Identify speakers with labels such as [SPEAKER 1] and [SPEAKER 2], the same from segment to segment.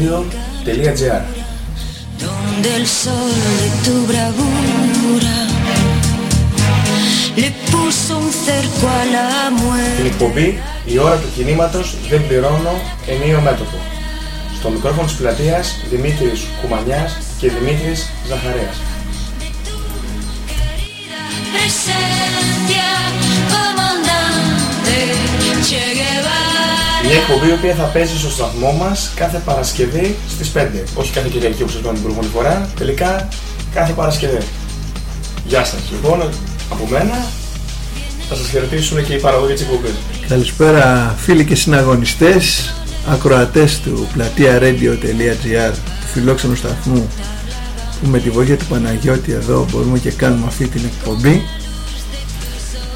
[SPEAKER 1] πλατεία radio.gr Την εκπομπή «Η ώρα του κινήματος δεν πληρώνω ενίο μέτωπο». Στο μικρόφωνο της πλατείας Δημήτρης Κουμανιάς και Δημήτρης Ζαχαρέας. Μια εκπομπή η οποία θα παίζει στο σταθμό μας κάθε Παρασκευή στις 5. Όχι κάθε Κυριακή όπως είπαμε την προηγούμενη φορά, τελικά κάθε Παρασκευή. Γεια σας. Λοιπόν, από μένα θα σας χαιρετήσουν και οι παραγωγοί της εκπομπής.
[SPEAKER 2] Καλησπέρα φίλοι και συναγωνιστές, ακροατές του πλατεία radio.gr του φιλόξενου σταθμού που με τη βοήθεια του Παναγιώτη εδώ μπορούμε και κάνουμε αυτή την εκπομπή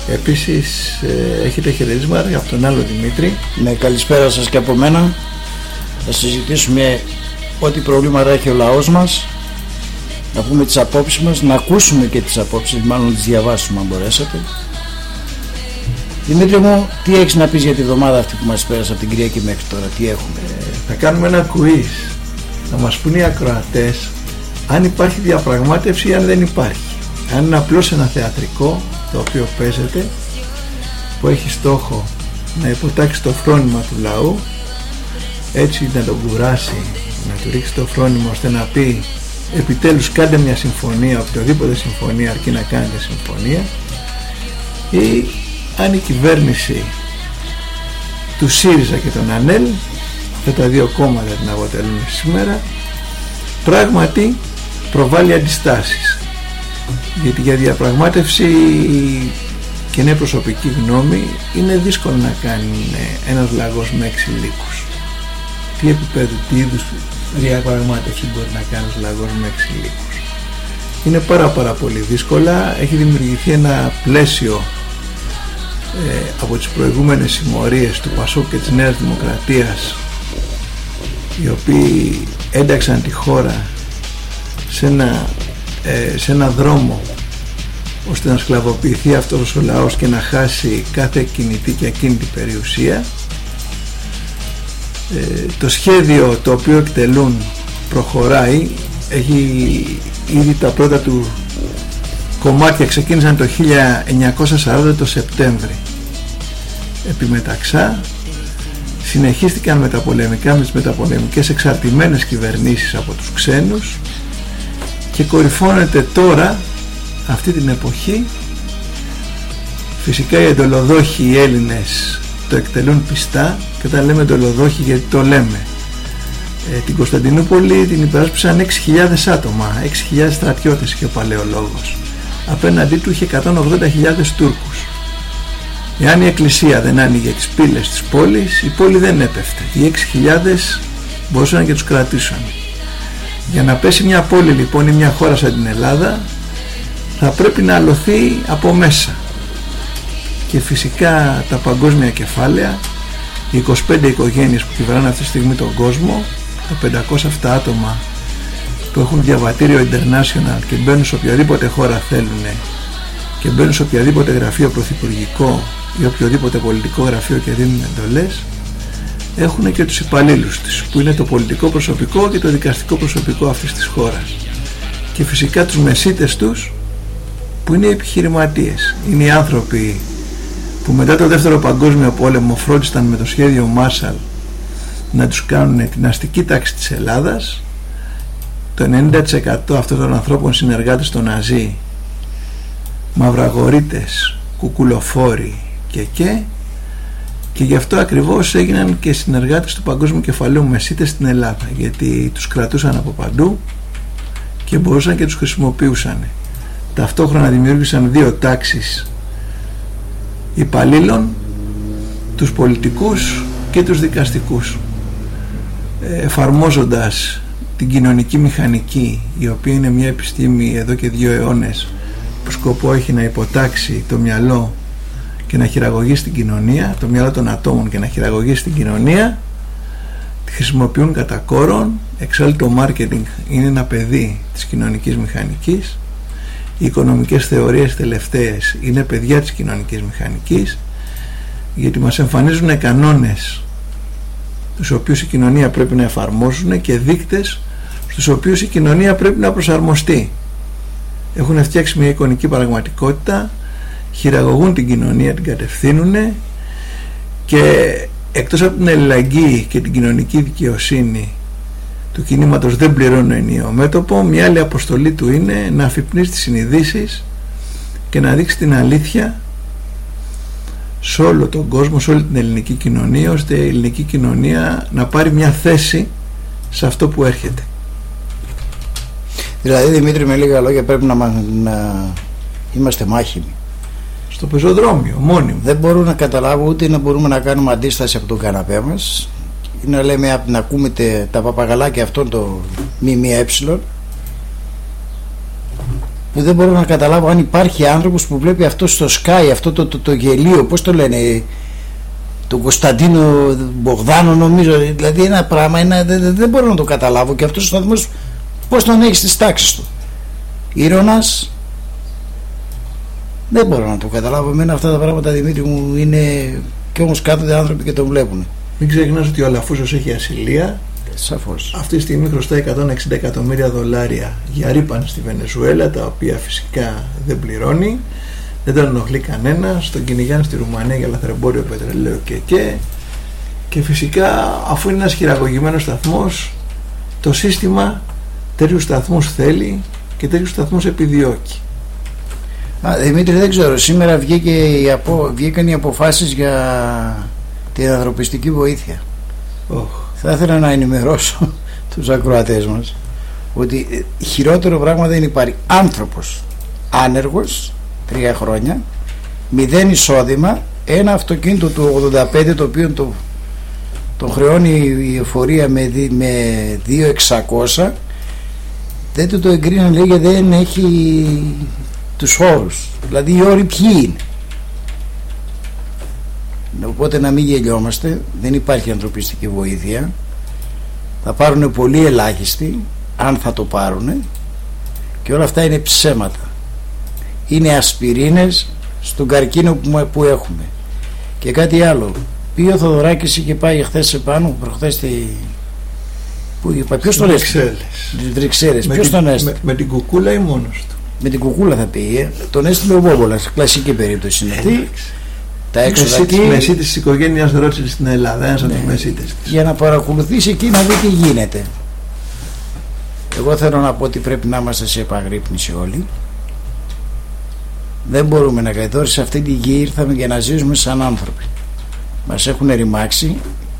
[SPEAKER 2] Επίσης ε, έχετε χαιρετίσματα από τον άλλο Δημήτρη.
[SPEAKER 3] Ναι, καλησπέρα σας και από μένα. Θα συζητήσουμε ό,τι προβλήματα έχει ο λαός μας. Να πούμε τις απόψεις μας, να ακούσουμε και τις απόψεις, μάλλον να τις διαβάσουμε αν μπορέσατε. Δημήτρη μου, τι έχεις να πεις για τη βδομάδα αυτή που μας πέρασε από την Κυριακή μέχρι τώρα, τι έχουμε;
[SPEAKER 2] Ε, θα κάνουμε ένα quiz. Θα μας πούνε οι ακροατές αν υπάρχει διαπραγμάτευση ή αν δεν υπάρχει. Αν είναι απλώς ένα θεατρικό το οποίο παίζεται που έχει στόχο να υποτάξει το φρόνημα του λαού έτσι να τον κουράσει να του ρίξει το φρόνημα ώστε να πει επιτέλους κάντε μια συμφωνία οποιοδήποτε συμφωνία αρκεί να κάνετε συμφωνία ή αν η κυβέρνηση του ΣΥΡΙΖΑ και των ΑΝΕΛ αυτά τα δύο κόμματα την αποτελούν σήμερα πράγματι προβάλλει αντιστάσεις γιατί για διαπραγμάτευση και είναι προσωπική γνώμη είναι δύσκολο να κάνει ένας λαγός με έξι λύκους. Τι επίπεδο, τι είδους διαπραγμάτευση μπορεί να κάνει ένας λαγός με έξι λύκους. Είναι πάρα πάρα πολύ δύσκολα. Έχει δημιουργηθεί ένα πλαίσιο ε, από τις προηγούμενες συμμορίες του Πασόκ και της Νέας Δημοκρατίας οι οποίοι ένταξαν τη χώρα σε ένα ε, σε ένα δρόμο ώστε να σκλαβοποιηθεί αυτός ο λαός και να χάσει κάθε κινητή και ακίνητη περιουσία ε, το σχέδιο το οποίο εκτελούν προχωράει. Έχει ήδη τα πρώτα του κομμάτια ξεκίνησαν το 1940 το Σεπτέμβρη. Επιμεταξά συνεχίστηκαν μεταπολεμικά με τις μεταπολεμικές εξαρτημένες κυβερνήσεις από τους ξένους και κορυφώνεται τώρα αυτή την εποχή φυσικά οι εντολοδόχοι οι Έλληνες το εκτελούν πιστά και τα λέμε εντολοδόχοι γιατί το λέμε. Ε, την Κωνσταντινούπολη την υπεράσπισαν 6.000 άτομα 6.000 στρατιώτες είχε ο παλαιολόγος. Απέναντί του είχε 180.000 Τούρκους. Εάν η εκκλησία δεν άνοιγε τις πύλες της πόλης η πόλη δεν έπεφτε. Οι 6.000 μπορούσαν και τους κρατήσουν για να πέσει μια πόλη λοιπόν ή μια χώρα σαν την Ελλάδα θα πρέπει να αλωθεί από μέσα. Και φυσικά τα παγκόσμια κεφάλαια οι 25 οικογένειες που κυβερνάνε αυτή τη στιγμή τον κόσμο τα 507 άτομα που έχουν διαβατήριο international και μπαίνουν σε οποιαδήποτε χώρα θέλουν και μπαίνουν σε οποιαδήποτε γραφείο πρωθυπουργικό ή οποιοδήποτε πολιτικό γραφείο και δίνουν εντολές έχουν και τους υπαλλήλους τους που είναι το πολιτικό προσωπικό και το δικαστικό προσωπικό αυτής της χώρας. Και φυσικά τους μεσίτες τους που είναι οι επιχειρηματίες. Είναι οι άνθρωποι που μετά το δεύτερο παγκόσμιο πόλεμο φρόντισαν με το σχέδιο Μάρσαλ να τους κάνουν την αστική τάξη της Ελλάδας. Το 90% αυτών των ανθρώπων συνεργάτες των Ναζί μαυραγορίτες, κουκουλοφόροι και και και γι' αυτό ακριβώς έγιναν και συνεργάτες του Παγκόσμιου Κεφαλαίου Μεσίτες στην Ελλάδα γιατί τους κρατούσαν από παντού και μπορούσαν και τους χρησιμοποιούσαν. Ταυτόχρονα δημιούργησαν δύο τάξεις υπαλλήλων τους πολιτικούς και τους δικαστικούς εφαρμόζοντας την κοινωνική μηχανική η οποία είναι μια επιστήμη εδώ και δύο αιώνες που σκοπό έχει να υποτάξει το μυαλό και να χειραγωγήσει την κοινωνία το μυαλό των ατόμων και να χειραγωγήσει την κοινωνία τη χρησιμοποιούν κατά κόρον. Εξάλλου το marketing είναι ένα παιδί της κοινωνικής μηχανικής. Οι οικονομικές θεωρίες τελευταίες είναι παιδιά της κοινωνικής μηχανικής γιατί μας εμφανίζουν κανόνες τους οποίους η κοινωνία πρέπει να εφαρμόζουν και δείκτες στους οποίους η κοινωνία πρέπει να προσαρμοστεί. Έχουν φτιάξει μια εικονική πραγματικότητα χειραγωγούν την κοινωνία, την κατευθύνουν και εκτός από την ελληνική και την κοινωνική δικαιοσύνη του κινήματος δεν πληρώνω ενίο μέτωπο μια άλλη αποστολή του είναι να αφυπνίσει τις συνειδήσεις και να δείξεις την αλήθεια σε όλο τον κόσμο, σε όλη την ελληνική κοινωνία ώστε η ελληνική κοινωνία να πάρει μια θέση σε αυτό που έρχεται.
[SPEAKER 3] Δηλαδή Δημήτρη με λίγα λόγια πρέπει να, να είμαστε μάχημοι
[SPEAKER 2] στο πεζοδρόμιο, μόνιμο.
[SPEAKER 3] Δεν μπορώ να καταλάβω ούτε να μπορούμε να κάνουμε αντίσταση από τον καναπέ μας. Να λέμε να ακούμε τα παπαγαλάκια αυτών το ΜΜΕ που δεν μπορώ να καταλάβω αν υπάρχει άνθρωπος που βλέπει αυτό στο Sky αυτό το, το, το, γελίο πώς το λένε τον Κωνσταντίνο Μπογδάνο νομίζω. Δηλαδή ένα πράγμα ένα, δεν, δεν μπορώ να το καταλάβω. Και αυτός ο σταθμός πώς τον έχεις στις τάξεις του. Ήρωνας δεν μπορώ να το καταλάβω εμένα αυτά τα πράγματα Δημήτρη μου είναι και όμως κάθονται άνθρωποι και το βλέπουν
[SPEAKER 2] μην ξεχνάς ότι ο Αλαφούσος έχει ασυλία.
[SPEAKER 3] Σαφώς.
[SPEAKER 2] Αυτή τη στιγμή χρωστάει 160 εκατομμύρια δολάρια για ρήπαν στη Βενεζουέλα, τα οποία φυσικά δεν πληρώνει. Δεν τον ενοχλεί κανένα. Στον κυνηγάνε στη Ρουμανία για λαθρεμπόριο πετρελαίου και και. Και φυσικά αφού είναι ένας χειραγωγημένος σταθμός, το σύστημα τέτοιους σταθμούς θέλει και τέτοιους σταθμούς επιδιώκει.
[SPEAKER 3] Α, Δημήτρη δεν ξέρω, σήμερα βγήκε η απο... βγήκαν οι αποφάσεις για την ανθρωπιστική βοήθεια.
[SPEAKER 2] Oh.
[SPEAKER 3] Θα ήθελα να ενημερώσω τους ακροατές μας ότι χειρότερο πράγμα δεν υπάρχει. Άνθρωπος άνεργος τρία χρόνια μηδέν εισόδημα ένα αυτοκίνητο του 85 το οποίο το, το χρεώνει η εφορία με, με 2.600 δεν του το εγκρίνουν λέει γιατί δεν έχει τους όρους δηλαδή οι όροι ποιοι είναι Οπότε να μην γελιόμαστε, δεν υπάρχει ανθρωπιστική βοήθεια. Θα πάρουν πολύ ελάχιστοι, αν θα το πάρουν, και όλα αυτά είναι ψέματα. Είναι ασπιρίνες στον καρκίνο που έχουμε. Και κάτι άλλο. Πήγε ο Θοδωράκης και πάει χθες επάνω, προχθές τη... Πού είπα, ποιος τον έστειλε; Τις Βρυξέλλες. Ποιος τον έστειλε;
[SPEAKER 2] Με, με, την κουκούλα ή μόνος του;
[SPEAKER 3] Με την κουκούλα θα πήγε. Τον έστειλε ο Βόβολας. Κλασική περίπτωση είναι αυτή
[SPEAKER 2] τα έξοδα εκεί. Μεσίτης της οικογένειας Ρότσιλ στην Ελλάδα, ένας ναι. από τους μεσίτες
[SPEAKER 3] Για να παρακολουθήσει εκεί να δει τι γίνεται. Εγώ θέλω να πω ότι πρέπει να είμαστε σε επαγρύπνηση όλοι. Δεν μπορούμε να καθίσει σε αυτή τη γη ήρθαμε για να ζήσουμε σαν άνθρωποι. Μας έχουν ρημάξει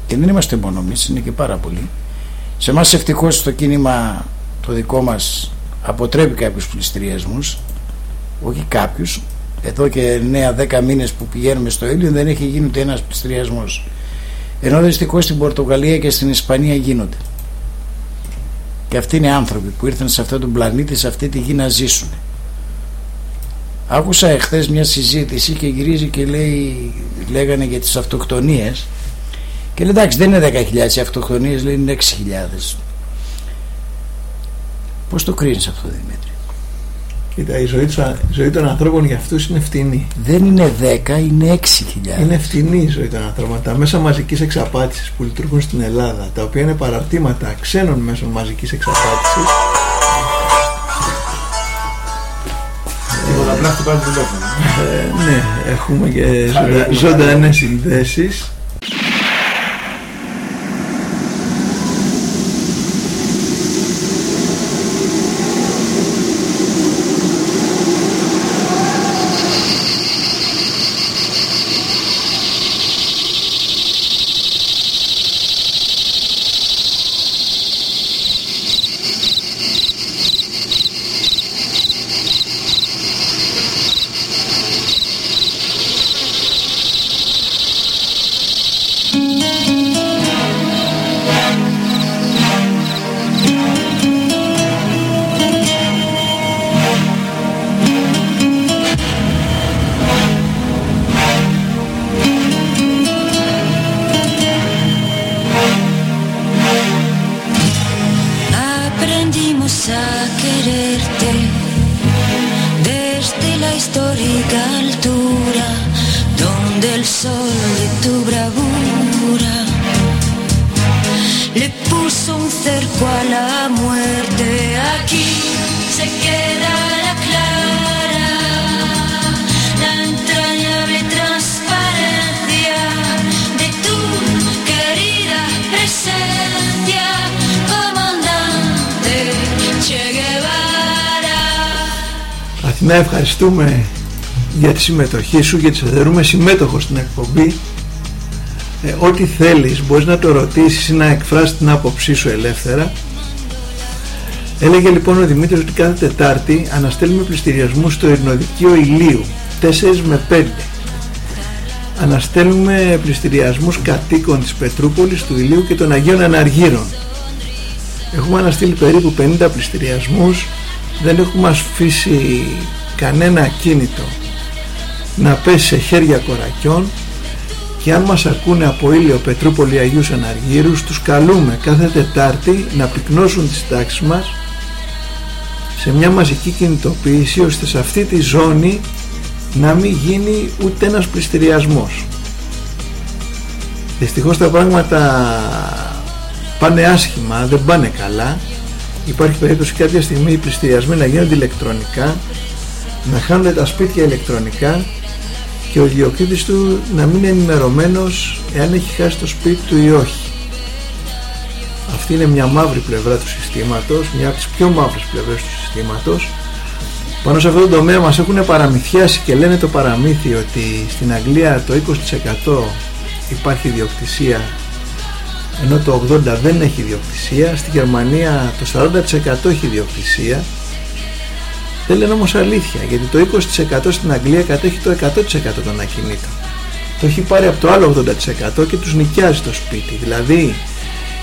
[SPEAKER 3] και δεν είμαστε μόνο εμείς, είναι και πάρα πολλοί. Σε εμάς ευτυχώς το κίνημα το δικό μας αποτρέπει κάποιους πληστριασμού, όχι κάποιους, εδώ και 9-10 μήνες που πηγαίνουμε στο ήλιο δεν έχει γίνει ούτε ένας πληστριασμός ενώ δυστυχώς στην Πορτογαλία και στην Ισπανία γίνονται. Και αυτοί είναι άνθρωποι που ήρθαν σε αυτόν τον πλανήτη σε αυτή τη γη να ζήσουν. Άκουσα εχθές μια συζήτηση και γυρίζει και λέει λέγανε για τις αυτοκτονίες. Και λέει εντάξει δεν είναι 10.000 οι αυτοκτονίες λέει είναι 6.000 Πώς το κρίνεις αυτό Δημήτρη;
[SPEAKER 2] Κοίτα, η ζωή, ζωή των ανθρώπων για αυτούς είναι φτηνή.
[SPEAKER 3] Δεν είναι 10, είναι 6.000.
[SPEAKER 2] Είναι φτηνή η ζωή των ανθρώπων. Τα μέσα μαζικής εξαπάτησης που λειτουργούν στην Ελλάδα, τα οποία είναι παραρτήματα ξένων μέσων μαζικής εξαπάτησης.
[SPEAKER 1] Τίποτα απλά χτυπάει το τηλέφωνο.
[SPEAKER 2] Ε, ναι, έχουμε και ζωντανές συνδέσεις. Να ευχαριστούμε για τη συμμετοχή σου γιατί σε θεωρούμε συμμέτοχος στην εκπομπή. Ε, ό,τι θέλεις μπορείς να το ρωτήσεις ή να εκφράσεις την άποψή σου ελεύθερα. Έλεγε λοιπόν ο Δημήτρης ότι κάθε Τετάρτη αναστέλνουμε πληστηριασμούς στο Ειρηνοδικείο Ηλίου 4 με 5 αναστέλνουμε πληστηριασμούς κατοίκων της Πετρούπολης, του Ηλίου και των Αγίων Αναργύρων. Έχουμε αναστείλει περίπου 50 πληστηριασμούς δεν έχουμε αφήσει κανένα κίνητο να πέσει σε χέρια κορακιών και αν μας ακούνε από Ήλιο Πετρούπολη Αγίους Αναργύρους τους καλούμε κάθε Τετάρτη να πυκνώσουν τις τάξεις μας σε μια μαζική κινητοποίηση ώστε σε αυτή τη ζώνη να μην γίνει ούτε ένας πληστηριασμός. Δυστυχώς τα πράγματα πάνε άσχημα, δεν πάνε καλά υπάρχει περίπτωση κάποια στιγμή οι πληστηριασμοί να γίνονται ηλεκτρονικά να χάνουν τα σπίτια ηλεκτρονικά και ο ιδιοκτήτης του να μην είναι ενημερωμένος εάν έχει χάσει το σπίτι του ή όχι. Αυτή είναι μια μαύρη πλευρά του συστήματος, μια από τις πιο μαύρες πλευρές του συστήματος. Πάνω σε αυτό το τομέα μας έχουν παραμυθιάσει και λένε το παραμύθι ότι στην Αγγλία το 20% υπάρχει ιδιοκτησία ενώ το 80% δεν έχει ιδιοκτησία, στη Γερμανία το 40% έχει ιδιοκτησία. Δεν λένε όμως αλήθεια γιατί το 20% στην Αγγλία κατέχει το 100% των ακινήτων. Το έχει πάρει από το άλλο 80% και τους νοικιάζει το σπίτι. Δηλαδή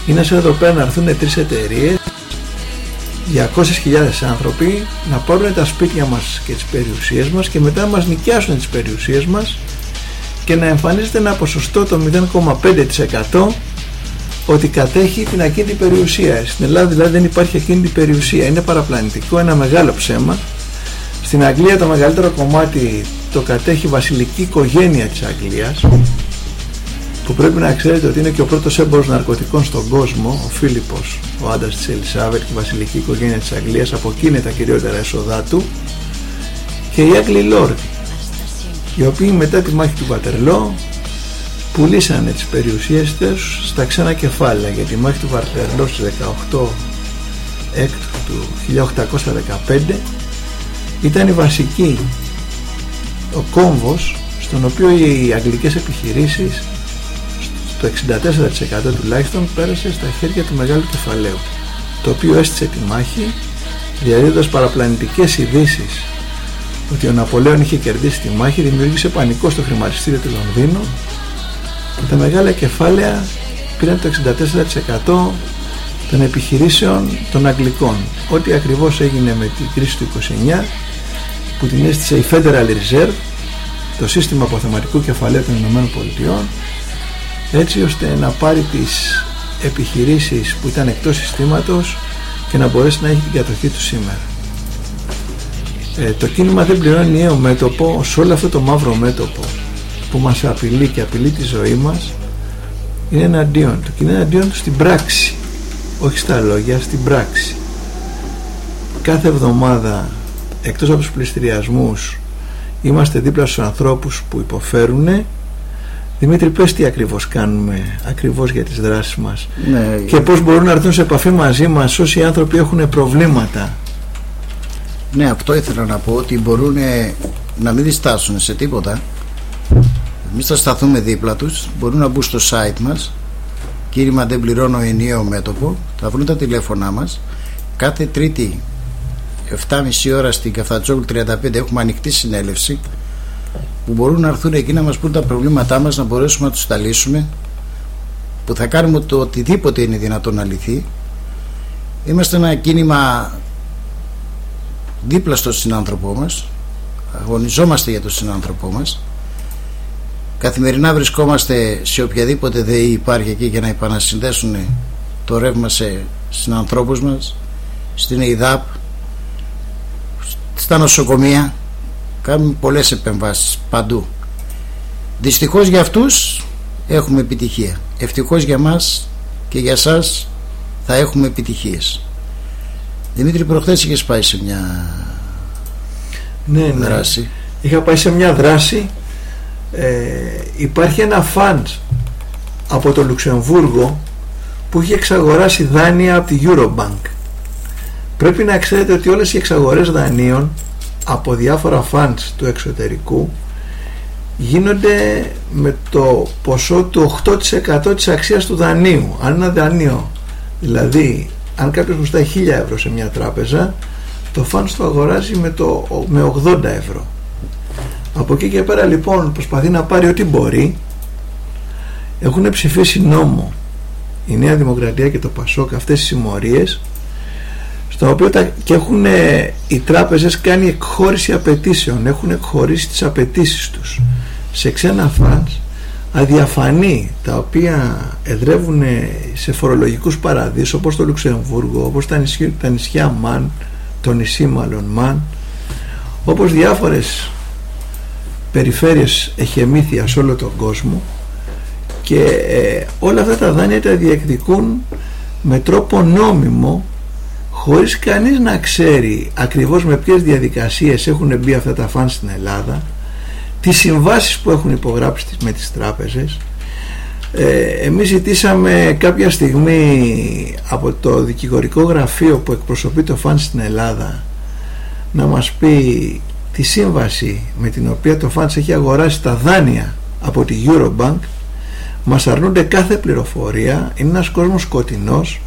[SPEAKER 2] είναι σαν εδώ πέρα να έρθουν τρεις εταιρείες 200.000 άνθρωποι να πάρουν τα σπίτια μας και τις περιουσίες μας και μετά να μας νοικιάσουν τις περιουσίες μας και να εμφανίζεται ένα ποσοστό το 0,5% ότι κατέχει την ακίνητη περιουσία. Στην Ελλάδα δηλαδή δεν υπάρχει ακίνητη περιουσία. Είναι παραπλανητικό, ένα μεγάλο ψέμα. Στην Αγγλία το μεγαλύτερο κομμάτι το κατέχει η βασιλική οικογένεια της Αγγλίας που πρέπει να ξέρετε ότι είναι και ο πρώτος έμπορος ναρκωτικών στον κόσμο, ο Φίλιππος, ο άντρας της Ελισάβετ και η βασιλική οικογένεια της Αγγλίας, από εκεί είναι τα κυριότερα έσοδά του και οι Άγγλοι Λόρδοι, οι οποίοι μετά τη μάχη του Βατερλό πουλήσανε τις περιουσίες τους στα ξένα κεφάλαια για τη μάχη του Βαρτερλό στις 18 έκτου του 1815 ήταν η βασική ο κόμβος στον οποίο οι αγγλικές επιχειρήσεις το 64% τουλάχιστον πέρασε στα χέρια του μεγάλου κεφαλαίου το οποίο έστησε τη μάχη διαδίδοντας παραπλανητικές ειδήσεις ότι ο Ναπολέον είχε κερδίσει τη μάχη δημιούργησε πανικό στο χρηματιστήριο του Λονδίνου τα μεγάλα κεφάλαια πήραν το 64% των επιχειρήσεων των Αγγλικών. Ό,τι ακριβώς έγινε με την κρίση του 29 που την έστησε η Federal Reserve το σύστημα αποθεματικού κεφαλαίου των Ηνωμένων Πολιτειών έτσι ώστε να πάρει τις επιχειρήσεις που ήταν εκτός συστήματος και να μπορέσει να έχει την κατοχή του σήμερα. Ε, το κίνημα δεν πληρώνει νέο μέτωπο σε όλο αυτό το μαύρο μέτωπο που μας απειλεί και απειλεί τη ζωή μας είναι εναντίον του. Και είναι εναντίον του στην πράξη. Όχι στα λόγια, στην πράξη. Κάθε εβδομάδα εκτός από τους πληστηριασμούς είμαστε δίπλα στους ανθρώπους που υποφέρουν Δημήτρη πες τι ακριβώς κάνουμε ακριβώς για τις δράσεις μας. Ναι, και πώς μπορούν να έρθουν σε επαφή μαζί μας όσοι άνθρωποι έχουν προβλήματα.
[SPEAKER 3] Ναι αυτό ήθελα να πω ότι μπορούν να μην διστάσουν σε τίποτα εμείς θα σταθούμε δίπλα τους. Μπορούν να μπουν στο site μας. Κήρυμα δεν πληρώνω ενιαίο μέτωπο θα βρουν τα τηλέφωνά μας. Κάθε τρίτη 7.30 ώρα στην Καφτατζόγλου 35 έχουμε ανοιχτή συνέλευση που μπορούν να έρθουν εκεί να μας πούν τα προβλήματά μας να μπορέσουμε να τους τα λύσουμε που θα κάνουμε το οτιδήποτε είναι δυνατόν να λυθεί. Είμαστε ένα κίνημα δίπλα στο συνάνθρωπό μας. Αγωνιζόμαστε για τον συνάνθρωπό μας καθημερινά βρισκόμαστε σε οποιαδήποτε ΔΕΗ υπάρχει εκεί για να επανασυνδέσουν το ρεύμα σε συνανθρώπους μας στην ΕΙΔΑΠ στα νοσοκομεία. Κάνουμε πολλές επεμβάσεις παντού. Δυστυχώς για αυτούς έχουμε επιτυχία. Ευτυχώς για μας και για σας θα έχουμε επιτυχίες. Δημήτρη προχθές είχες πάει σε μια
[SPEAKER 2] ναι, ναι.
[SPEAKER 3] δράση.
[SPEAKER 2] Είχα πάει σε μια δράση ε, υπάρχει ένα φαντ από το Λουξεμβούργο που έχει εξαγοράσει δάνεια από τη Eurobank. Πρέπει να ξέρετε ότι όλες οι εξαγορές δανείων από διάφορα funds του εξωτερικού γίνονται με το ποσό του 8% της αξίας του δανείου. Αν ένα δανείο δηλαδή αν κάποιος χρωστάει 1000 ευρώ σε μια τράπεζα το funds το αγοράζει με, το, με 80 ευρώ από εκεί και πέρα λοιπόν προσπαθεί να πάρει ό,τι μπορεί. Έχουν ψηφίσει νόμο η Νέα Δημοκρατία και το Πασόκ αυτές οι συμμορίες στο οποίο τα, και έχουν οι τράπεζες κάνει εκχώρηση απαιτήσεων έχουν εκχωρήσει τις απαιτήσεις τους. Σε ξένα φαντς αδιαφανή τα οποία εδρεύουν σε φορολογικούς παραδείσους όπως το Λουξεμβούργο όπως τα, νησιά, τα νησιά Μαν το νησί μάλλον Μαν όπως διάφορες περιφέρειες εχεμήθεια σε όλο τον κόσμο και ε, όλα αυτά τα δάνεια τα διεκδικούν με τρόπο νόμιμο χωρίς κανείς να ξέρει ακριβώς με ποιες διαδικασίες έχουν μπει αυτά τα φαν στην Ελλάδα τις συμβάσεις που έχουν υπογράψει με τις τράπεζες. Ε, εμείς ζητήσαμε κάποια στιγμή από το δικηγορικό γραφείο που εκπροσωπεί το φαν στην Ελλάδα να μας πει τη σύμβαση με την οποία το ΦΑΝΣ έχει αγοράσει τα δάνεια από τη Eurobank μας αρνούνται κάθε πληροφορία είναι ένας κόσμος σκοτεινός.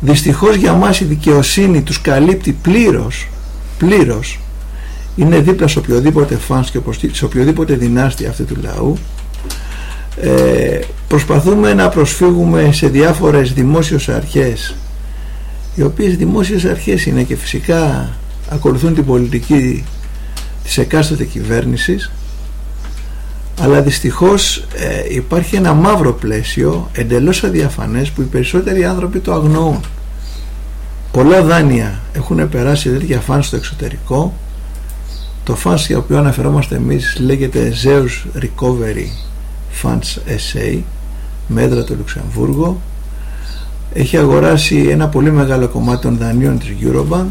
[SPEAKER 2] Δυστυχώς για μας η δικαιοσύνη τους καλύπτει πλήρως πλήρως. Είναι δίπλα σε οποιοδήποτε φανς και σε οποιοδήποτε δυνάστη αυτού του λαού. Ε, προσπαθούμε να προσφύγουμε σε διάφορες δημόσιες αρχές οι οποίες δημόσιες αρχές είναι και φυσικά ακολουθούν την πολιτική της εκάστοτε κυβέρνησης αλλά δυστυχώς ε, υπάρχει ένα μαύρο πλαίσιο εντελώς αδιαφανές που οι περισσότεροι άνθρωποι το αγνοούν. Πολλά δάνεια έχουν περάσει τέτοια φαν στο εξωτερικό. Το φαν για οποίο αναφερόμαστε εμείς λέγεται Zeus Recovery Funds SA μέτρα το Λουξεμβούργο. Έχει αγοράσει ένα πολύ μεγάλο κομμάτι των δανείων της Eurobank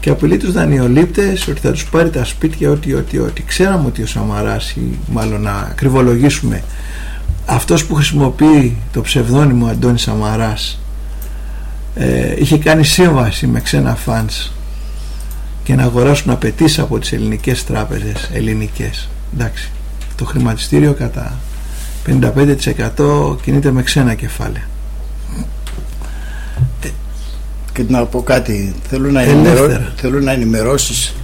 [SPEAKER 2] και απειλεί τους δανειολήπτες ότι θα τους πάρει τα σπίτια ότι, ότι, ότι. Ξέραμε ότι ο Σαμαράς ή μάλλον να ακριβολογήσουμε αυτός που χρησιμοποιεί το ψευδόνυμο Αντώνη Σαμαράς ε, είχε κάνει σύμβαση με ξένα φαντς και να αγοράσουν απαιτήσεις από τις ελληνικές τράπεζες ελληνικές. Εντάξει το χρηματιστήριο κατά 55% κινείται με ξένα κεφάλαια
[SPEAKER 3] και να πω κάτι θέλω να, ενημερώ, θέλω να ενημερώσεις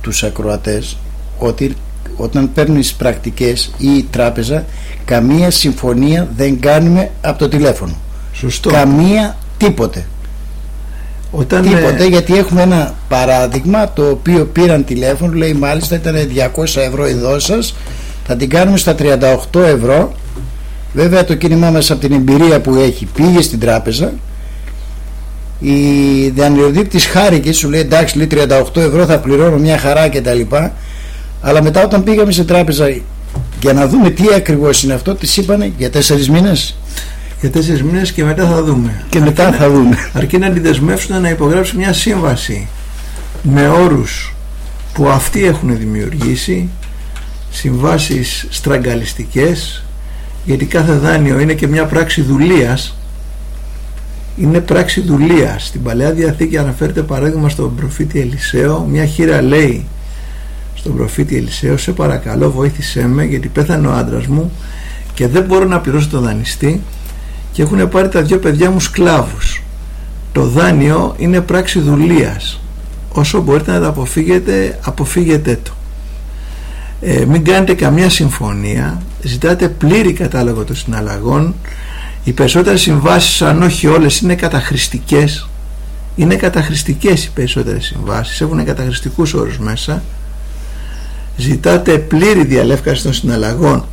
[SPEAKER 3] τους ακροατές ότι όταν παίρνεις πρακτικές ή η τράπεζα καμία συμφωνία δεν κάνουμε από το τηλέφωνο
[SPEAKER 2] Σωστό.
[SPEAKER 3] καμία τίποτε Όταν Τίποτε, γιατί έχουμε ένα παράδειγμα το οποίο πήραν τηλέφωνο, λέει μάλιστα ήταν 200 ευρώ η δόση θα την κάνουμε στα 38 ευρώ. Βέβαια το κίνημά μας από την εμπειρία που έχει πήγε στην τράπεζα η δανειοδίπτης χάρηκε σου λέει εντάξει λέει 38 ευρώ θα πληρώνω μια χαρά και τα λοιπά αλλά μετά όταν πήγαμε στην τράπεζα για να δούμε τι ακριβώς είναι αυτό της είπανε για 4 μήνες
[SPEAKER 2] για τέσσερις μήνες και μετά θα δούμε.
[SPEAKER 3] Και μετά θα δούμε.
[SPEAKER 2] Αρκεί να αντιδεσμεύσουν να υπογράψουν μια σύμβαση με όρους που αυτοί έχουν δημιουργήσει, συμβάσεις στραγγαλιστικές, γιατί κάθε δάνειο είναι και μια πράξη δουλείας είναι πράξη δουλεία. Στην Παλαιά Διαθήκη αναφέρεται παράδειγμα στον προφήτη Ελισαίο. Μια χείρα λέει στον προφήτη Ελισαίο: Σε παρακαλώ, βοήθησέ με, γιατί πέθανε ο άντρας μου και δεν μπορώ να πληρώσω τον δανειστή και έχουν πάρει τα δυο παιδιά μου σκλάβους. Το δάνειο είναι πράξη δουλείας. Όσο μπορείτε να τα αποφύγετε αποφύγετε το ε, μην κάνετε καμία συμφωνία. Ζητάτε πλήρη κατάλογο των συναλλαγών οι περισσότερες συμβάσεις αν όχι όλες είναι καταχρηστικές. Είναι καταχρηστικές οι περισσότερες συμβάσεις. Έχουν καταχρηστικούς όρους μέσα. Ζητάτε πλήρη διαλεύκαση των συναλλαγών.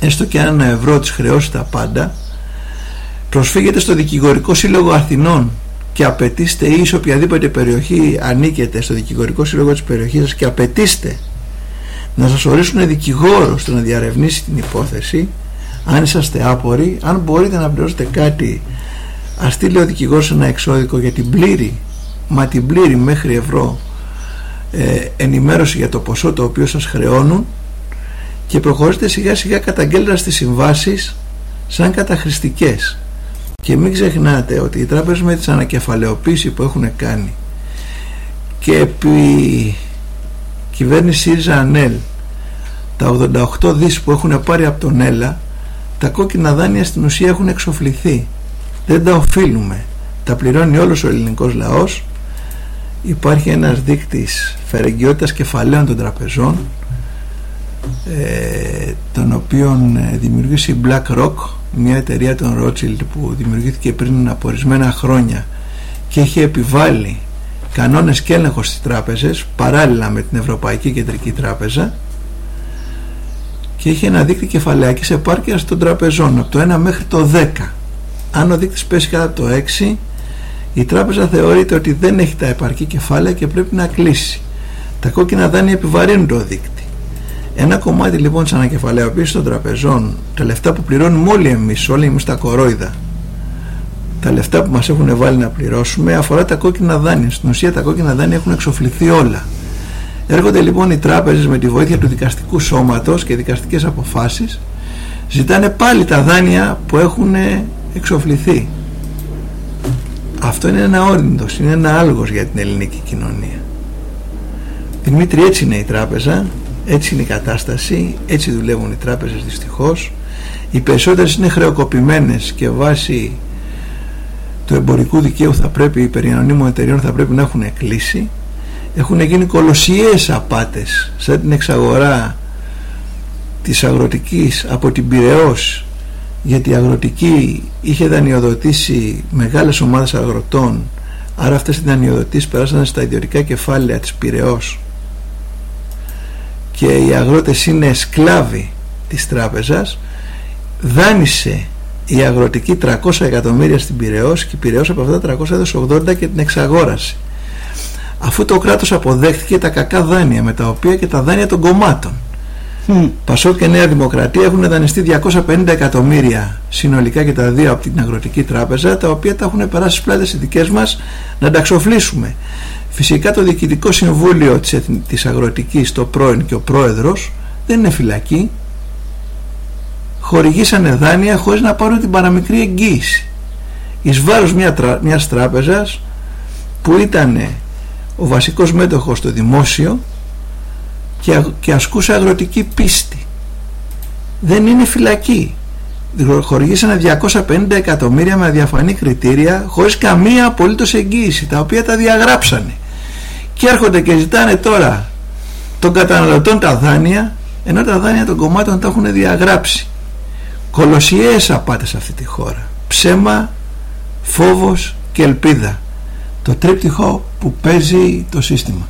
[SPEAKER 2] Έστω και αν ένα ευρώ της χρεώσει τα πάντα. Προσφύγετε στο Δικηγορικό Σύλλογο Αθηνών και απαιτήστε ή σε οποιαδήποτε περιοχή ανήκετε στο Δικηγορικό Σύλλογο της περιοχής σας και απαιτήστε να σας ορίσουν δικηγόρο στο να διαρευνήσει την υπόθεση αν είσαστε άποροι, αν μπορείτε να πληρώσετε κάτι ας στείλει ο δικηγόρος ένα εξώδικο για την πλήρη μα την πλήρη μέχρι ευρώ ε, ενημέρωση για το ποσό το οποίο σας χρεώνουν και προχωρήστε σιγά σιγά καταγγέλλοντας τις συμβάσεις σαν καταχρηστικές. Και μην ξεχνάτε ότι οι τράπεζες με τις ανακεφαλαιοποίηση που έχουν κάνει και επί κυβέρνηση ΣΥΡΙΖΑ ΑΝΕΛ τα 88 δις που έχουν πάρει από τον ΕΛΑ τα κόκκινα δάνεια στην ουσία έχουν εξοφληθεί. Δεν τα οφείλουμε. Τα πληρώνει όλος ο ελληνικός λαός. Υπάρχει ένας δείκτης φερεγγιότητας κεφαλαίων των τραπεζών ε, τον οποίον ε, δημιουργήσει η BlackRock μια εταιρεία των Rothschild που δημιουργήθηκε πριν από ορισμένα χρόνια και έχει επιβάλει κανόνες και έλεγχος στις τράπεζες παράλληλα με την Ευρωπαϊκή Κεντρική Τράπεζα και έχει ένα δείκτη κεφαλαιακής επάρκειας των τραπεζών από το 1 μέχρι το 10 αν ο δείκτης πέσει κάτω το 6 η τράπεζα θεωρείται ότι δεν έχει τα επαρκή κεφάλαια και πρέπει να κλείσει τα κόκκινα δάνεια επιβαρύνουν το δείκτη ένα κομμάτι λοιπόν της ανακεφαλαιοποίησης των τραπεζών, τα λεφτά που πληρώνουμε όλοι εμείς, όλοι εμείς τα κορόιδα, τα λεφτά που μας έχουν βάλει να πληρώσουμε, αφορά τα κόκκινα δάνεια. Στην ουσία τα κόκκινα δάνεια έχουν εξοφληθεί όλα. Έρχονται λοιπόν οι τράπεζες με τη βοήθεια του δικαστικού σώματος και δικαστικές αποφάσεις, ζητάνε πάλι τα δάνεια που έχουν εξοφληθεί. Αυτό είναι ένα όρνητος, είναι ένα άλγος για την ελληνική κοινωνία. Δημήτρη έτσι είναι η τράπεζα έτσι είναι η κατάσταση, έτσι δουλεύουν οι τράπεζες δυστυχώς. Οι περισσότερες είναι χρεοκοπημένες και βάσει του εμπορικού δικαίου θα πρέπει, οι περιανονίμων εταιριών θα πρέπει να έχουν κλείσει. Έχουν γίνει κολοσιαίες απάτες σαν την εξαγορά της αγροτικής από την Πυραιός γιατί η αγροτική είχε δανειοδοτήσει μεγάλες ομάδες αγροτών άρα αυτές οι δανειοδοτήσεις περάσαν στα ιδιωτικά κεφάλαια της Πυραιός. Και οι αγρότες είναι σκλάβοι της τράπεζας. Δάνεισε η αγροτική 300 εκατομμύρια στην Πυραιός και η Πυραιός από αυτά τα 300 έδωσε 80 και την εξαγόρασε αφού το κράτος αποδέχτηκε τα κακά δάνεια με τα οποία και τα δάνεια των κομμάτων mm. Πασό και Νέα Δημοκρατία έχουν δανειστεί 250 εκατομμύρια συνολικά και τα δύο από την Αγροτική Τράπεζα τα οποία τα έχουν περάσει στις πλάτες οι δικές μας να τα ξοφλήσουμε Φυσικά το Διοικητικό Συμβούλιο της, της Αγροτικής, το πρώην και ο πρόεδρος δεν είναι φυλακή. Χορηγήσανε δάνεια χωρίς να πάρουν την παραμικρή εγγύηση. Εις βάρος μια, μιας τράπεζας που ήταν ο βασικός μέτοχος στο δημόσιο και, και ασκούσε αγροτική πίστη. Δεν είναι φυλακή. Χορηγήσανε 250 εκατομμύρια με αδιαφανή κριτήρια χωρίς καμία απολύτως εγγύηση τα οποία τα διαγράψανε και έρχονται και ζητάνε τώρα των καταναλωτών τα δάνεια ενώ τα δάνεια των κομμάτων τα έχουν διαγράψει κολοσιαίες απάτες σε αυτή τη χώρα ψέμα, φόβος και ελπίδα
[SPEAKER 4] το τρίπτυχο που παίζει το σύστημα.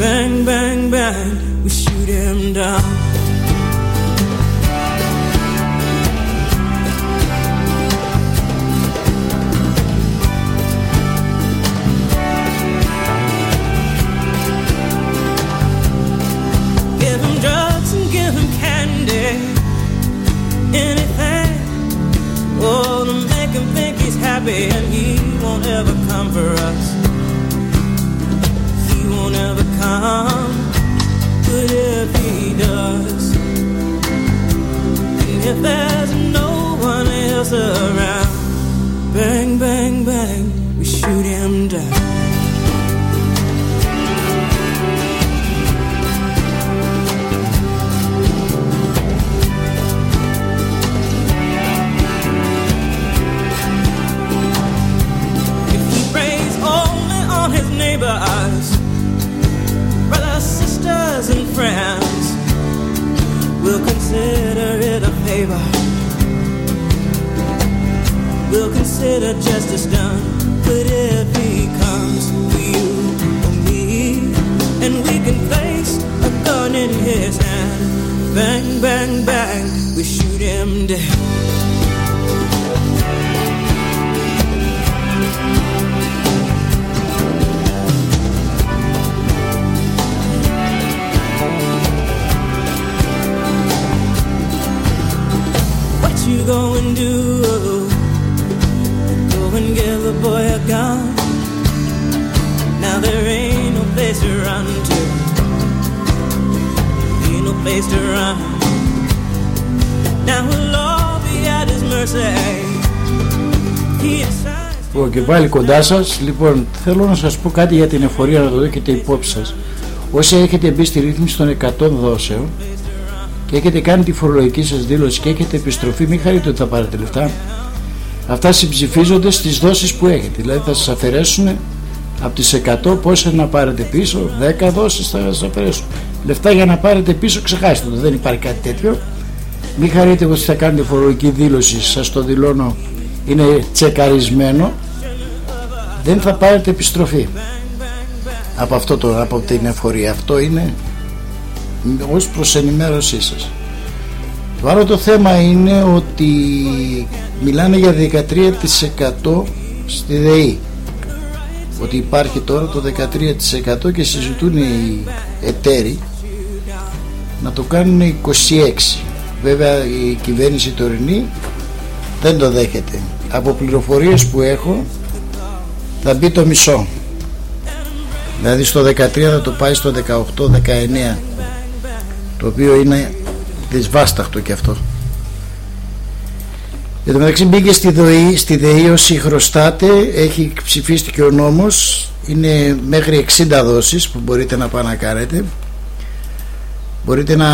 [SPEAKER 4] bang, bang, bang, we shoot him down. in his hand. Bang, bang, bang, we shoot him down.
[SPEAKER 3] Πάλι κοντά σας. Λοιπόν θέλω να σας πω κάτι για την εφορία να το έχετε υπόψη σας. Όσοι έχετε μπει στη ρύθμιση των 100 δόσεων και έχετε κάνει τη φορολογική σας δήλωση και έχετε επιστροφή μην χαρείτε ότι θα πάρετε λεφτά. Αυτά συμψηφίζονται στις δόσεις που έχετε. Δηλαδή θα σας αφαιρέσουν από τις 100 πόσα να πάρετε πίσω 10 δόσεις θα σας αφαιρέσουν. Λεφτά για να πάρετε πίσω ξεχάστε το. Δεν υπάρχει κάτι τέτοιο. Μην χαρείτε ότι θα κάνετε φορολογική δήλωση σας το δηλώνω είναι τσεκαρισμένο δεν θα πάρετε επιστροφή. Από, αυτό το, από την εφορία. Αυτό είναι ως προς ενημέρωσή σας. Το άλλο το θέμα είναι ότι μιλάνε για 13% στη ΔΕΗ. Ότι υπάρχει τώρα το 13% και συζητούν οι εταίροι να το κάνουν 26 βέβαια η κυβέρνηση τωρινή δεν το δέχεται. Από πληροφορίες που έχω θα μπει το μισό. Δηλαδή στο 13 θα το πάει στο 18-19 το οποίο είναι δυσβάσταχτο και αυτό. Εν τω μεταξύ μπήκε στη ΔΟΗ, στη ΔΕΗ όσοι χρωστάτε, έχει ψηφίστηκε ο νόμος, είναι μέχρι 60 δόσεις που μπορείτε να πάνε να κάνετε. Μπορείτε να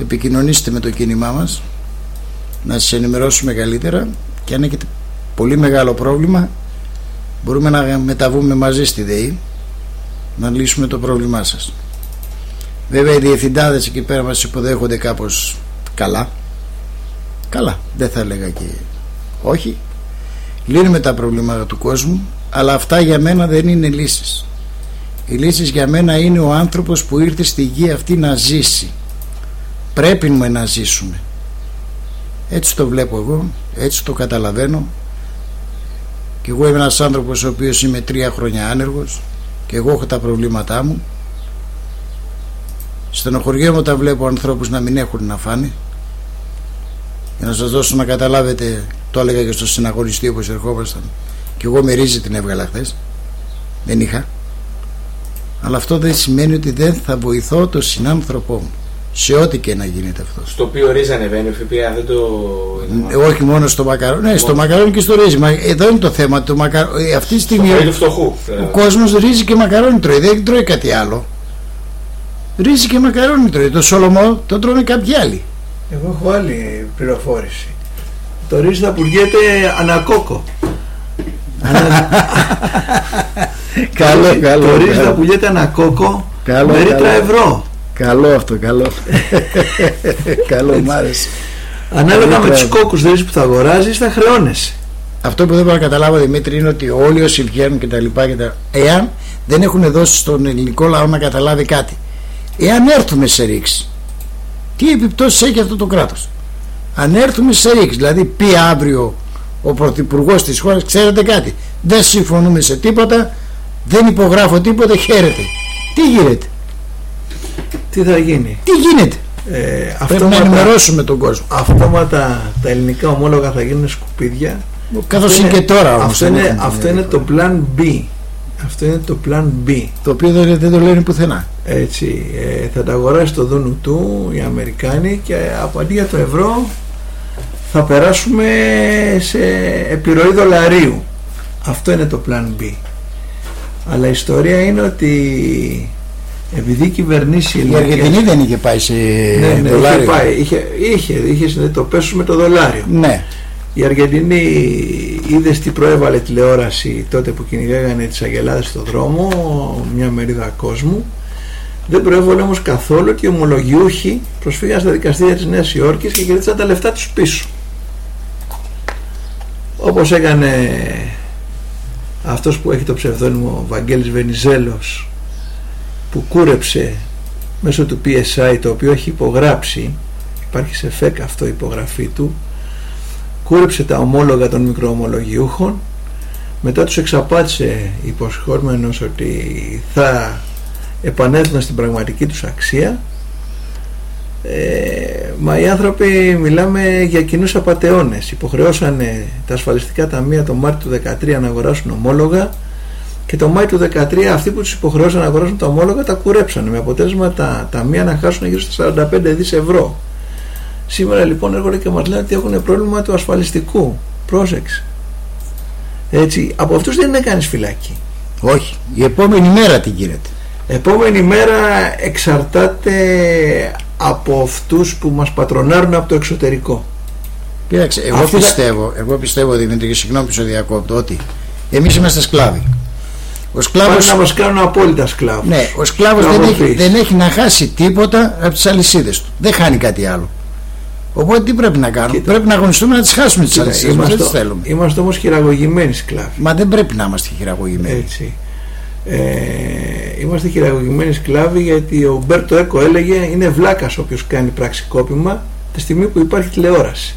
[SPEAKER 3] επικοινωνήσετε με το κίνημά μας, να σας ενημερώσουμε καλύτερα. Και αν έχετε πολύ μεγάλο πρόβλημα μπορούμε να μεταβούμε μαζί στη ΔΕΗ να λύσουμε το πρόβλημά σας. Βέβαια οι διευθυντάδες εκεί πέρα μας υποδέχονται κάπως καλά. Καλά δεν θα έλεγα και όχι. Λύνουμε τα προβλήματα του κόσμου αλλά αυτά για μένα δεν είναι λύσεις. Οι λύσεις για μένα είναι ο άνθρωπος που ήρθε στη γη αυτή να ζήσει. Πρέπει να ζήσουμε. Έτσι το βλέπω εγώ, έτσι το καταλαβαίνω και εγώ είμαι ένας άνθρωπος ο οποίος είμαι τρία χρόνια άνεργος και εγώ έχω τα προβλήματά μου. Στενοχωριέμαι όταν βλέπω ανθρώπους να μην έχουν να φάνε. Για να σας δώσω να καταλάβετε το έλεγα και στο συναγωνιστή όπως ερχόμασταν. Και εγώ με ρίζη την έβγαλα χθες. δεν είχα. Αλλά αυτό δεν σημαίνει ότι δεν θα βοηθώ τον συνάνθρωπό μου σε ό,τι και να γίνεται αυτός.
[SPEAKER 1] Στο οποίο ρίζα ανεβαίνει, ΦΠΑ δεν το.
[SPEAKER 3] Ε, όχι μόνο στο μακαρόνι, ναι, στο μακαρόνι και στο ρύζι. Μα εδώ είναι το θέμα. Το μακαρο... ε, αυτή τη στιγμή.
[SPEAKER 1] Το φτωχού.
[SPEAKER 3] Ο κόσμος ρύζι και μακαρόνι τρώει, δεν τρώει κάτι άλλο. Ρύζι και μακαρόνι τρώει. Το σολομό το τρώνε κάποιοι άλλοι.
[SPEAKER 2] Εγώ έχω άλλη πληροφόρηση. Το ρύζι θα πουργέται ανακόκο.
[SPEAKER 3] καλό, καλό.
[SPEAKER 2] Το ρύζι θα πουλιέται ανακόκο με ρήτρα ευρώ.
[SPEAKER 3] Καλό αυτό, καλό. καλό, μ' άρεσε.
[SPEAKER 2] Ανάλογα με τους κόκκους δηλαδή που θα αγοράζεις, θα χρεώνεσαι.
[SPEAKER 3] Αυτό που δεν μπορώ να καταλάβω Δημήτρη είναι ότι όλοι όσοι βγαίνουν και τα λοιπά, και τα... εάν δεν έχουν δώσει στον ελληνικό λαό να καταλάβει κάτι, εάν έρθουμε σε ρήξη, τι επιπτώσεις έχει αυτό το κράτος; Αν έρθουμε σε ρήξη, δηλαδή πει αύριο ο πρωθυπουργός της χώρας, ξέρετε κάτι, δεν συμφωνούμε σε τίποτα, δεν υπογράφω τίποτα, χαίρετε. Τι γίνεται;
[SPEAKER 2] Τι θα γίνει;
[SPEAKER 3] Τι γίνεται;
[SPEAKER 2] Ε,
[SPEAKER 3] Πρέπει να ενημερώσουμε τον κόσμο.
[SPEAKER 2] Αυτόματα τα ελληνικά ομόλογα θα γίνουν σκουπίδια.
[SPEAKER 3] Καθώς είναι και τώρα όμως,
[SPEAKER 2] Αυτό είναι, αυτό είναι το plan B. Αυτό είναι το plan B.
[SPEAKER 3] Το οποίο δεν, δεν το λένε πουθενά.
[SPEAKER 2] Έτσι, ε, θα τα αγοράσει το δούνου του οι Αμερικάνοι και από αντί για το ευρώ θα περάσουμε σε επιρροή δολαρίου. Αυτό είναι το plan B. Αλλά η ιστορία είναι ότι επειδή η κυβερνήσει
[SPEAKER 3] η Αργεντινή δεν είχε πάει σε
[SPEAKER 2] ναι, ναι,
[SPEAKER 3] δολάριο.
[SPEAKER 2] Είχε, πάει, είχε, είχε, είχε το πέσουμε το δολάριο.
[SPEAKER 3] Ναι.
[SPEAKER 2] Η Αργεντινή είδε τι προέβαλε τηλεόραση τότε που κυνηγάγανε τις αγελάδες στο δρόμο, μια μερίδα κόσμου. Δεν προέβαλε όμως καθόλου ότι οι ομολογιούχοι προσφύγαν στα δικαστήρια της Νέας Υόρκης και κερδίσαν τα λεφτά τους πίσω. Όπως έκανε αυτός που έχει το ψευδόνυμο Βαγγέλης Βενιζέλος που κούρεψε μέσω του PSI το οποίο έχει υπογράψει υπάρχει σε ΦΕΚ αυτό η υπογραφή του κούρεψε τα ομόλογα των μικροομολογιούχων μετά τους εξαπάτησε υποσχόμενος ότι θα επανέλθουν στην πραγματική τους αξία. Ε, μα οι άνθρωποι μιλάμε για κοινούς απατεώνες υποχρεώσανε τα ασφαλιστικά ταμεία το Μάρτιο του 2013 να αγοράσουν ομόλογα και το Μάιο του 2013 αυτοί που τους υποχρεώσαν να αγοράσουν τα ομόλογα τα κουρέψανε με αποτέλεσμα τα ταμεία να χάσουν γύρω στα 45 δις ευρώ. Σήμερα λοιπόν έρχονται και μας λένε ότι έχουν πρόβλημα του ασφαλιστικού. Πρόσεξε. Έτσι από αυτούς δεν είναι κανείς φυλάκι
[SPEAKER 3] όχι. Η επόμενη μέρα τι γίνεται;
[SPEAKER 2] Επόμενη μέρα εξαρτάται από αυτούς που μας πατρονάρουν από το εξωτερικό.
[SPEAKER 3] Κοίταξε, εγώ Αυτή πιστεύω, θα... εγώ πιστεύω Δημήτρη και συγγνώμη που σε διακόπτω ότι εμείς είμαστε σκλάβοι.
[SPEAKER 2] Ο σκλάβος... να μας κάνουν απόλυτα σκλάβους.
[SPEAKER 3] Ναι, ο σκλάβος δεν έχει, δεν έχει να χάσει τίποτα από τις αλυσίδες του. Δεν χάνει κάτι άλλο. Οπότε τι πρέπει να κάνουμε, Κοίτα. πρέπει να αγωνιστούμε να τις χάσουμε τις αλυσίδες μας, δεν τις θέλουμε.
[SPEAKER 2] Είμαστε όμως χειραγωγημένοι σκλάβοι.
[SPEAKER 3] Μα δεν πρέπει να είμαστε χειραγωγημένοι.
[SPEAKER 2] Έτσι. Ε, είμαστε χειραγωγημένοι σκλάβοι γιατί ο Μπέρτο Έκο έλεγε είναι βλάκας όποιος κάνει πραξικόπημα τη στιγμή που υπάρχει τηλεόραση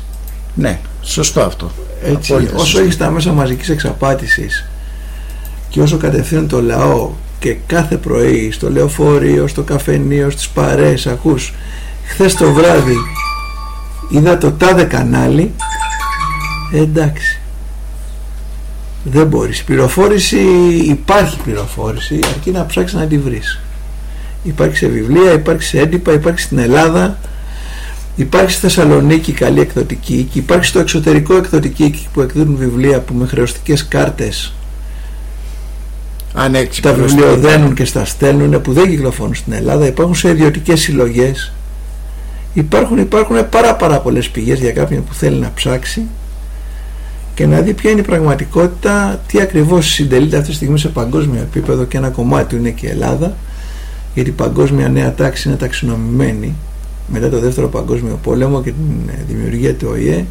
[SPEAKER 3] ναι, σωστό αυτό
[SPEAKER 2] Έτσι, όσο έχεις τα μέσα μαζικής εξαπάτησης και όσο κατευθύνει το λαό και κάθε πρωί στο λεωφορείο, στο καφενείο, στις παρέες ακούς χθες το βράδυ είδα το τάδε κανάλι εντάξει δεν μπορείς. Πληροφόρηση υπάρχει πληροφόρηση αρκεί να ψάξεις να τη βρεις. Υπάρχει σε βιβλία, υπάρχει σε έντυπα, υπάρχει στην Ελλάδα, υπάρχει στη Θεσσαλονίκη καλή εκδοτική οίκη, υπάρχει στο εξωτερικό εκδοτική οίκη που εκδίδουν βιβλία που με χρεωστικές κάρτες τα βιβλιοδένουν και στα στέλνουν που δεν κυκλοφορούν στην Ελλάδα υπάρχουν σε ιδιωτικές συλλογές. υπάρχουν, υπάρχουν πάρα πάρα πολλές πηγές για κάποιον που θέλει να ψάξει και να δει ποια είναι η πραγματικότητα, τι ακριβώς συντελείται αυτή τη στιγμή σε παγκόσμιο επίπεδο και ένα κομμάτι του είναι και η Ελλάδα γιατί η παγκόσμια νέα τάξη είναι ταξινομημένη μετά το δεύτερο παγκόσμιο πόλεμο και την δημιουργία του ΟΗΕ.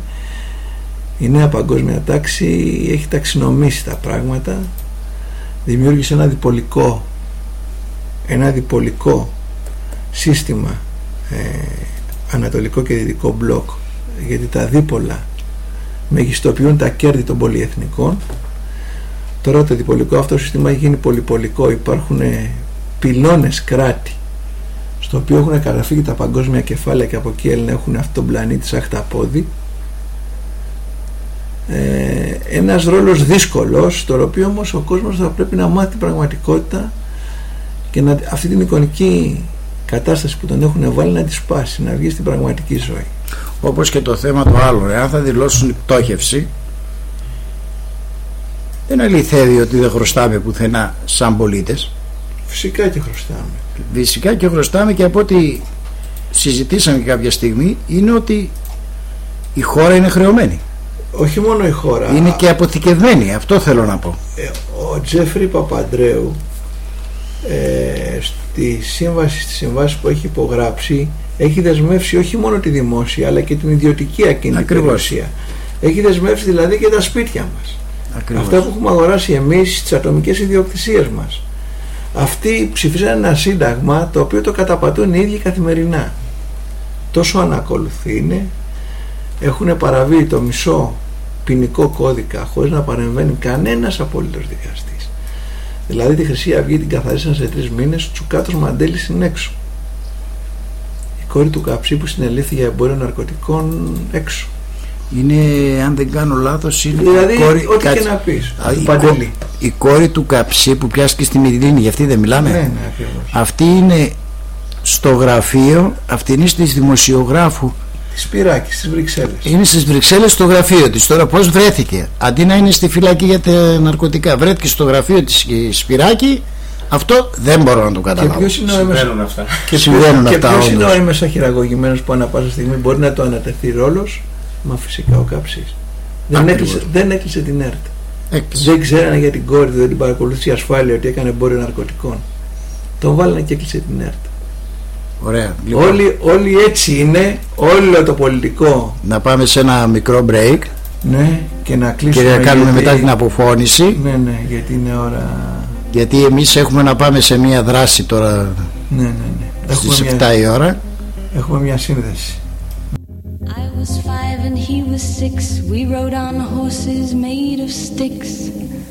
[SPEAKER 2] Η νέα παγκόσμια τάξη έχει ταξινομήσει τα πράγματα δημιούργησε ένα διπολικό ένα διπολικό σύστημα ε, ανατολικό και δυτικό μπλοκ. Γιατί τα δίπολα μεγιστοποιούν τα κέρδη των πολυεθνικών. Τώρα το διπολικό αυτό σύστημα έχει γίνει πολυπολικό. Υπάρχουν πυλώνες κράτη στο οποίο έχουν καταφύγει τα παγκόσμια κεφάλαια και από εκεί έχουν αυτόν τον πλανήτη σαν χταπόδι ε, ένας ρόλος δύσκολος το οποίο όμως ο κόσμος θα πρέπει να μάθει την πραγματικότητα και να, αυτή την εικονική κατάσταση που τον έχουν βάλει να τη σπάσει, να βγει στην πραγματική ζωή.
[SPEAKER 3] Όπως και το θέμα το άλλο, εάν θα δηλώσουν πτώχευση δεν αληθεύει ότι δεν χρωστάμε πουθενά σαν πολίτες.
[SPEAKER 2] Φυσικά και χρωστάμε.
[SPEAKER 3] Φυσικά και χρωστάμε και από ό,τι συζητήσαμε κάποια στιγμή είναι ότι η χώρα είναι χρεωμένη.
[SPEAKER 2] Όχι μόνο η χώρα.
[SPEAKER 3] Είναι και αποθηκευμένη, αυτό θέλω να πω.
[SPEAKER 2] Ε, ο Τζέφρι Παπαντρέου ε, στη σύμβαση, στη συμβάση που έχει υπογράψει έχει δεσμεύσει όχι μόνο τη δημόσια αλλά και την ιδιωτική ακίνητη περιουσία. Έχει δεσμεύσει δηλαδή και τα σπίτια μας. Ακριβώς. Αυτά που έχουμε αγοράσει εμείς στις ατομικές ιδιοκτησίες μας. Αυτοί ψηφίσαν ένα σύνταγμα το οποίο το καταπατούν οι ίδιοι καθημερινά. Τόσο ανακολουθεί είναι, έχουν παραβεί το μισό ποινικό κώδικα χωρίς να παρεμβαίνει κανένας απόλυτος δικαστής. Δηλαδή τη Χρυσή Αυγή την καθαρίσαν σε τρεις μήνες, Τσουκάτος Μαντέλης είναι έξω. Η κόρη του Καψί που συνελήφθη για εμπόριο ναρκωτικών έξω.
[SPEAKER 3] Είναι, αν δεν κάνω λάθος, είναι
[SPEAKER 2] δηλαδή, η κόρη, ό,τι και να πεις,
[SPEAKER 3] η, η κόρη του Καψί που πιάστηκε στη Μυριλίνη, για αυτή δεν μιλάμε.
[SPEAKER 2] Ναι, ναι, ακριβώς.
[SPEAKER 3] Αυτή είναι στο γραφείο αυτήν της δημοσιογράφου
[SPEAKER 2] Τη Σπυράκη, στις Βρυξέλλες.
[SPEAKER 3] Είναι στις Βρυξέλλες στο γραφείο της. Τώρα πώς βρέθηκε; Αντί να είναι στη φυλακή για τα ναρκωτικά, βρέθηκε στο γραφείο της Σπυράκη. Αυτό δεν μπορώ να το καταλάβω.
[SPEAKER 1] Και ποιος είναι ο Συμβαίνουν αυτά.
[SPEAKER 2] Και, Συμβαίνουν και ποιος είναι ο έμεσα χειραγωγημένος που ανά πάσα στιγμή μπορεί να το ανατεθεί ρόλος; Μα φυσικά ο Κάψη. Δεν, έκλεισε, δεν έκλεισε την ΕΡΤ. Έκλεισε. Δεν ξέρανε για την κόρη του, δεν την παρακολουθήσει ασφάλεια ότι έκανε εμπόριο ναρκωτικών. Τον βάλανε και έκλεισε την ΕΡΤ.
[SPEAKER 3] Ωραία.
[SPEAKER 2] Λοιπόν. Όλοι, όλοι έτσι είναι, όλο το πολιτικό.
[SPEAKER 3] Να πάμε σε ένα μικρό break.
[SPEAKER 2] Ναι, και να κλείσουμε.
[SPEAKER 3] Και να κάνουμε μετά την αποφώνηση.
[SPEAKER 2] Ναι, ναι, γιατί είναι ώρα.
[SPEAKER 3] Γιατί εμείς έχουμε να πάμε σε μια δράση τώρα.
[SPEAKER 2] Ναι, ναι, ναι.
[SPEAKER 3] Στις 7 η ώρα.
[SPEAKER 2] Έχουμε μια σύνδεση.
[SPEAKER 5] I was five and he was six. We rode on horses made of sticks.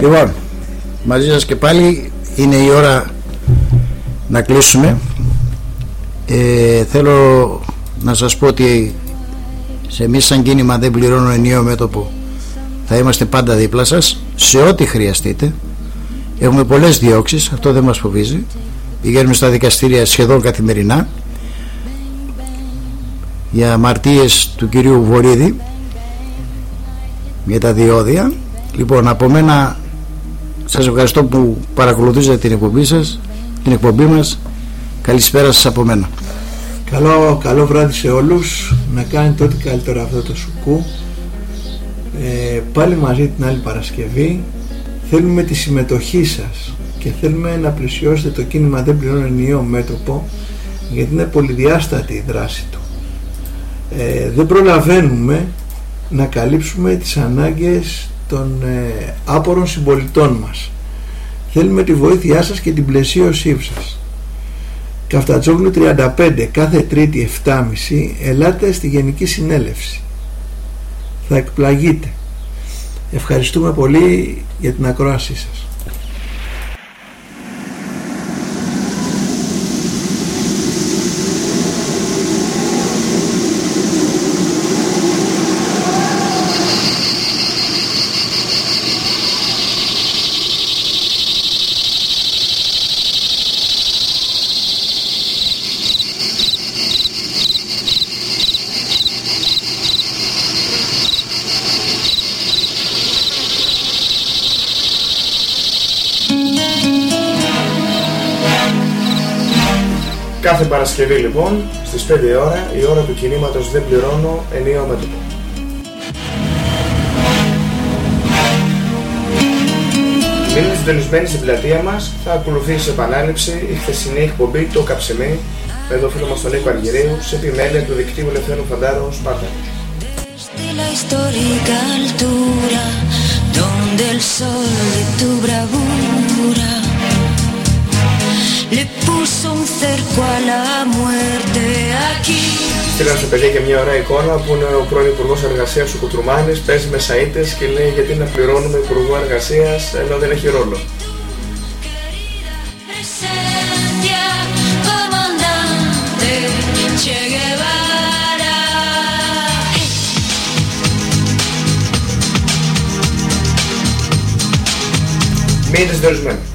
[SPEAKER 3] Λοιπόν, μαζί σας και πάλι είναι η ώρα να κλείσουμε. Ε, θέλω να σας πω ότι σε εμείς σαν κίνημα δεν πληρώνω ενίο μέτωπο. Θα είμαστε πάντα δίπλα σας σε ό,τι χρειαστείτε. Έχουμε πολλές διώξεις αυτό δεν μας φοβίζει. Πηγαίνουμε στα δικαστήρια σχεδόν καθημερινά. Για αμαρτίες του κυρίου Βορύδη για τα διόδια. Λοιπόν από μένα σας ευχαριστώ που παρακολουθήσατε την εκπομπή σας την εκπομπή μας. Καλησπέρα σας από μένα.
[SPEAKER 2] Καλό, καλό βράδυ σε όλους. Να κάνετε ό,τι καλύτερο αυτό το σουκού. Ε, πάλι μαζί την άλλη Παρασκευή. Θέλουμε τη συμμετοχή σας και θέλουμε να πλησιώσετε το κίνημα δεν πληρώνει ενιαίο μέτωπο γιατί είναι πολυδιάστατη η δράση του. Ε, δεν προλαβαίνουμε να καλύψουμε τις ανάγκες των ε, άπορων συμπολιτών μας Θέλουμε τη βοήθειά σας και την πλαισίωσή σας. Καφτατσόγλου 35 κάθε τρίτη 7.30 ελάτε στη Γενική Συνέλευση. Θα εκπλαγείτε. Ευχαριστούμε πολύ για την ακρόασή σας.
[SPEAKER 5] Παρασκευή λοιπόν, στις 5 ώρα, η ώρα του κινήματος Δεν Πληρώνω, ενίο μέτωπο. Μείνετε συντονισμένοι στην πλατεία μας, θα ακολουθήσει σε επανάληψη η χθεσινή εκπομπή «Το Καψεμί» με το φίλο μας τον Νίκο Αργυρίου σε επιμέλεια του δικτύου Ελευθέρων Φαντάρων Σπάρτακος.
[SPEAKER 1] Desde la histórica altura donde el sol de tu bravura le puso un cerco a la muerte aquí.
[SPEAKER 5] Στείλαν σε παιδιά και μια ωραία εικόνα που είναι ο πρώην Υπουργός Εργασίας ο Κουτρουμάνης, παίζει με σαΐτες και λέει γιατί να πληρώνουμε Υπουργό Εργασίας ενώ δεν έχει ρόλο;
[SPEAKER 1] Presencia, comandante Che Guevara.
[SPEAKER 5] Μείνετε συντονισμένοι.